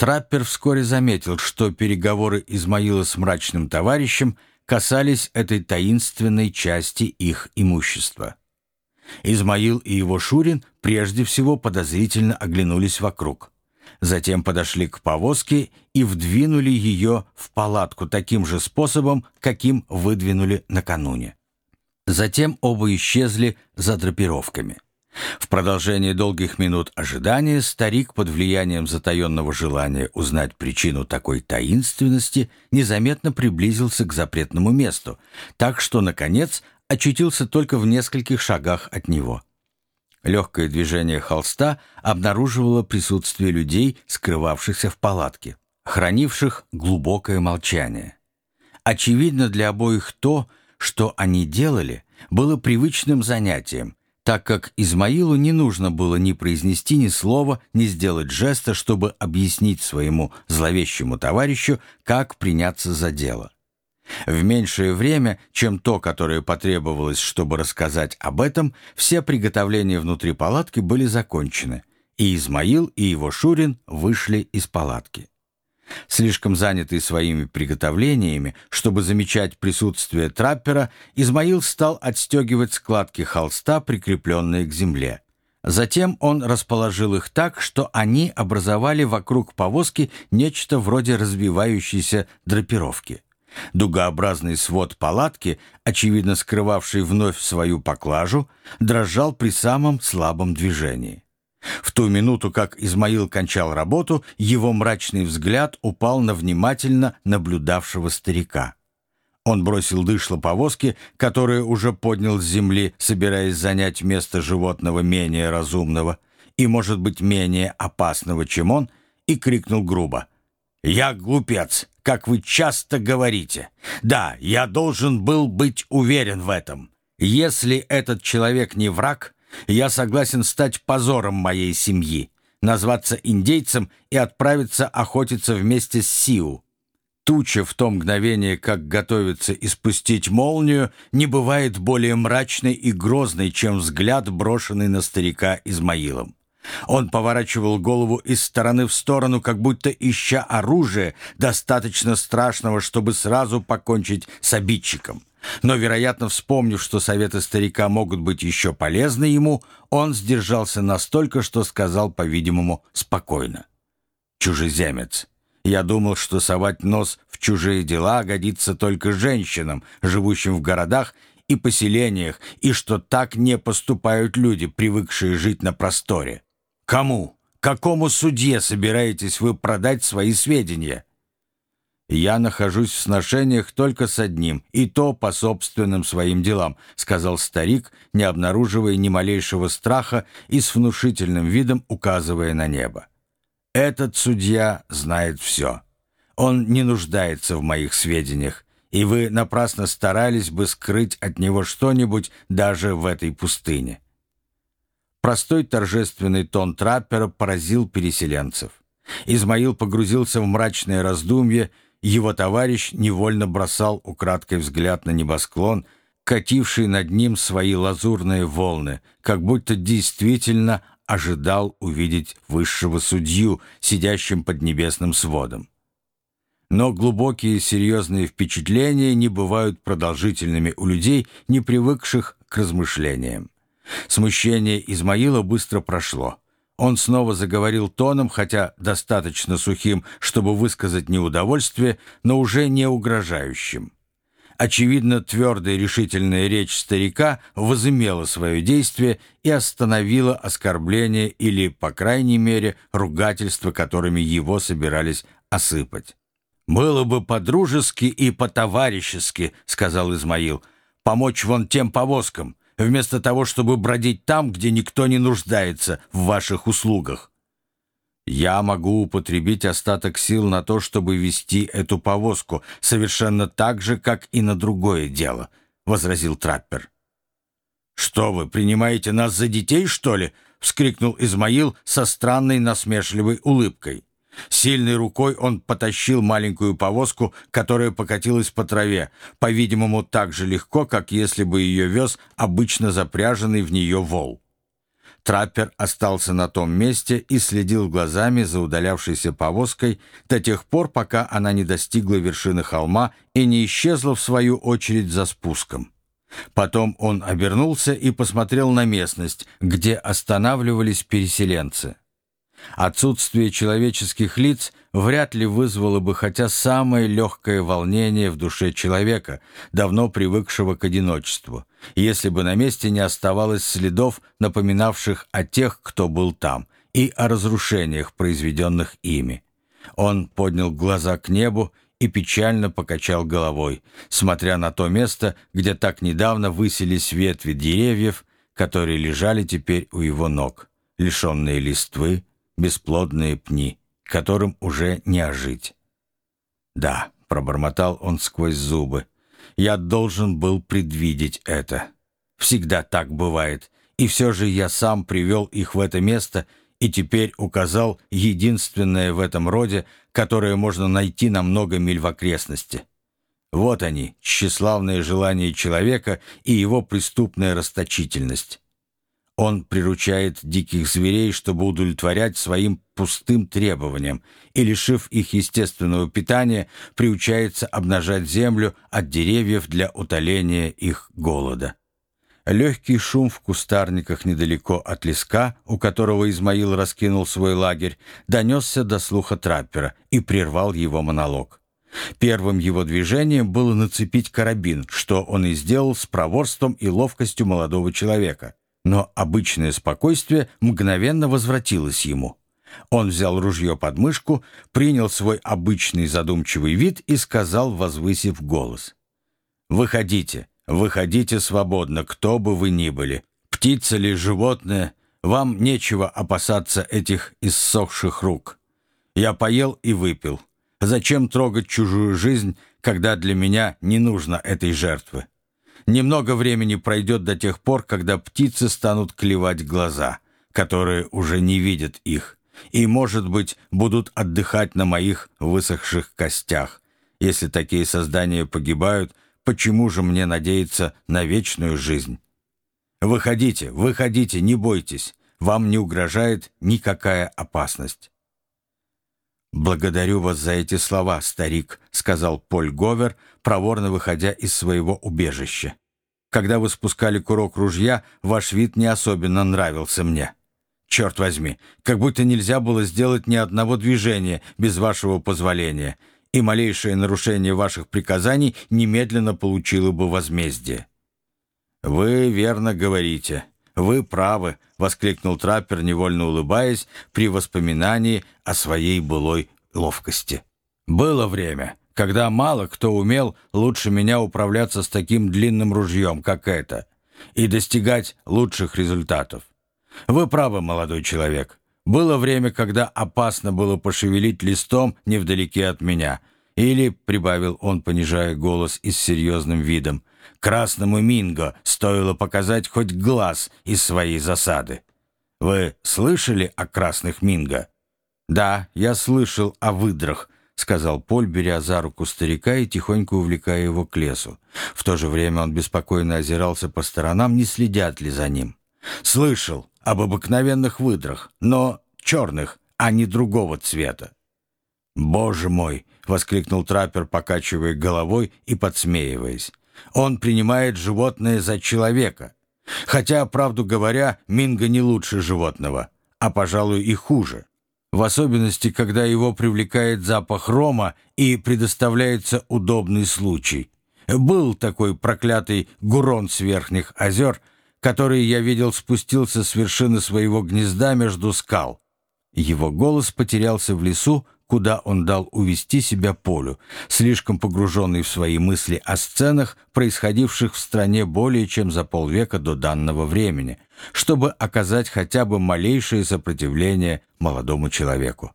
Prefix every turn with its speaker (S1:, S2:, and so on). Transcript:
S1: Траппер вскоре заметил, что переговоры Измаила с мрачным товарищем касались этой таинственной части их имущества. Измаил и его Шурин прежде всего подозрительно оглянулись вокруг. Затем подошли к повозке и вдвинули ее в палатку таким же способом, каким выдвинули накануне. Затем оба исчезли за драпировками. В продолжение долгих минут ожидания старик под влиянием затаенного желания узнать причину такой таинственности незаметно приблизился к запретному месту, так что, наконец, очутился только в нескольких шагах от него. Легкое движение холста обнаруживало присутствие людей, скрывавшихся в палатке, хранивших глубокое молчание. Очевидно для обоих то, что они делали, было привычным занятием, так как Измаилу не нужно было ни произнести ни слова, ни сделать жеста, чтобы объяснить своему зловещему товарищу, как приняться за дело. В меньшее время, чем то, которое потребовалось, чтобы рассказать об этом, все приготовления внутри палатки были закончены, и Измаил и его Шурин вышли из палатки. Слишком занятый своими приготовлениями, чтобы замечать присутствие траппера, Измаил стал отстегивать складки холста, прикрепленные к земле. Затем он расположил их так, что они образовали вокруг повозки нечто вроде развивающейся драпировки. Дугообразный свод палатки, очевидно скрывавший вновь свою поклажу, дрожал при самом слабом движении. В ту минуту, как Измаил кончал работу, его мрачный взгляд упал на внимательно наблюдавшего старика. Он бросил дышло повозки, которое уже поднял с земли, собираясь занять место животного менее разумного и, может быть, менее опасного, чем он, и крикнул грубо. «Я глупец, как вы часто говорите. Да, я должен был быть уверен в этом. Если этот человек не враг, я согласен стать позором моей семьи, назваться индейцем и отправиться охотиться вместе с Сиу. Туча в то мгновение, как готовится испустить молнию, не бывает более мрачной и грозной, чем взгляд, брошенный на старика Измаилом. Он поворачивал голову из стороны в сторону, как будто ища оружие, достаточно страшного, чтобы сразу покончить с обидчиком. Но, вероятно, вспомнив, что советы старика могут быть еще полезны ему, он сдержался настолько, что сказал, по-видимому, спокойно. «Чужеземец, я думал, что совать нос в чужие дела годится только женщинам, живущим в городах и поселениях, и что так не поступают люди, привыкшие жить на просторе. Кому, какому судье собираетесь вы продать свои сведения?» «Я нахожусь в сношениях только с одним, и то по собственным своим делам», сказал старик, не обнаруживая ни малейшего страха и с внушительным видом указывая на небо. «Этот судья знает все. Он не нуждается в моих сведениях, и вы напрасно старались бы скрыть от него что-нибудь даже в этой пустыне». Простой торжественный тон траппера поразил переселенцев. Измаил погрузился в мрачное раздумье, его товарищ невольно бросал украдкой взгляд на небосклон, кативший над ним свои лазурные волны, как будто действительно ожидал увидеть высшего судью, сидящим под небесным сводом. Но глубокие серьезные впечатления не бывают продолжительными у людей, не привыкших к размышлениям. Смущение Измаила быстро прошло. Он снова заговорил тоном, хотя достаточно сухим, чтобы высказать неудовольствие, но уже не угрожающим. Очевидно, твердая решительная речь старика возымела свое действие и остановила оскорбление или, по крайней мере, ругательства, которыми его собирались осыпать. «Было бы по-дружески и по-товарищески», — сказал Измаил, — «помочь вон тем повозкам вместо того, чтобы бродить там, где никто не нуждается в ваших услугах. Я могу употребить остаток сил на то, чтобы вести эту повозку, совершенно так же, как и на другое дело», — возразил траппер. «Что вы, принимаете нас за детей, что ли?» — вскрикнул Измаил со странной насмешливой улыбкой. Сильной рукой он потащил маленькую повозку, которая покатилась по траве, по-видимому, так же легко, как если бы ее вез обычно запряженный в нее вол. Траппер остался на том месте и следил глазами за удалявшейся повозкой до тех пор, пока она не достигла вершины холма и не исчезла в свою очередь за спуском. Потом он обернулся и посмотрел на местность, где останавливались переселенцы. Отсутствие человеческих лиц вряд ли вызвало бы хотя самое легкое волнение в душе человека, давно привыкшего к одиночеству, если бы на месте не оставалось следов, напоминавших о тех, кто был там, и о разрушениях, произведенных ими. Он поднял глаза к небу и печально покачал головой, смотря на то место, где так недавно высились ветви деревьев, которые лежали теперь у его ног, лишенные листвы, бесплодные пни, которым уже не ожить. «Да», — пробормотал он сквозь зубы, — «я должен был предвидеть это. Всегда так бывает, и все же я сам привел их в это место и теперь указал единственное в этом роде, которое можно найти на много миль в окрестности. Вот они, тщеславные желания человека и его преступная расточительность. Он приручает диких зверей, чтобы удовлетворять своим пустым требованиям, и, лишив их естественного питания, приучается обнажать землю от деревьев для утоления их голода. Легкий шум в кустарниках недалеко от леска, у которого Измаил раскинул свой лагерь, донесся до слуха траппера и прервал его монолог. Первым его движением было нацепить карабин, что он и сделал с проворством и ловкостью молодого человека. Но обычное спокойствие мгновенно возвратилось ему. Он взял ружье под мышку, принял свой обычный задумчивый вид и сказал, возвысив голос. «Выходите, выходите свободно, кто бы вы ни были. Птица ли, животное, вам нечего опасаться этих иссохших рук. Я поел и выпил. Зачем трогать чужую жизнь, когда для меня не нужно этой жертвы? Немного времени пройдет до тех пор, когда птицы станут клевать глаза, которые уже не видят их, и, может быть, будут отдыхать на моих высохших костях. Если такие создания погибают, почему же мне надеяться на вечную жизнь? Выходите, выходите, не бойтесь, вам не угрожает никакая опасность. «Благодарю вас за эти слова, старик», — сказал Поль Говер, проворно выходя из своего убежища. «Когда вы спускали курок ружья, ваш вид не особенно нравился мне. Черт возьми, как будто нельзя было сделать ни одного движения без вашего позволения, и малейшее нарушение ваших приказаний немедленно получило бы возмездие». «Вы верно говорите», «Вы правы», — воскликнул траппер, невольно улыбаясь при воспоминании о своей былой ловкости. «Было время, когда мало кто умел лучше меня управляться с таким длинным ружьем, как это, и достигать лучших результатов. Вы правы, молодой человек. Было время, когда опасно было пошевелить листом невдалеке от меня. Или, — прибавил он, понижая голос и с серьезным видом, Красному Минго стоило показать хоть глаз из своей засады. Вы слышали о красных Минго? Да, я слышал о выдрах, сказал Поль, беря за руку старика и тихонько увлекая его к лесу. В то же время он беспокойно озирался по сторонам, не следят ли за ним. Слышал об обыкновенных выдрах, но черных, а не другого цвета. «Боже мой!» — воскликнул траппер, покачивая головой и подсмеиваясь. Он принимает животное за человека. Хотя, правду говоря, Минго не лучше животного, а, пожалуй, и хуже. В особенности, когда его привлекает запах рома и предоставляется удобный случай. Был такой проклятый гурон с верхних озер, который, я видел, спустился с вершины своего гнезда между скал. Его голос потерялся в лесу, куда он дал увести себя Полю, слишком погруженный в свои мысли о сценах, происходивших в стране более чем за полвека до данного времени, чтобы оказать хотя бы малейшее сопротивление молодому человеку.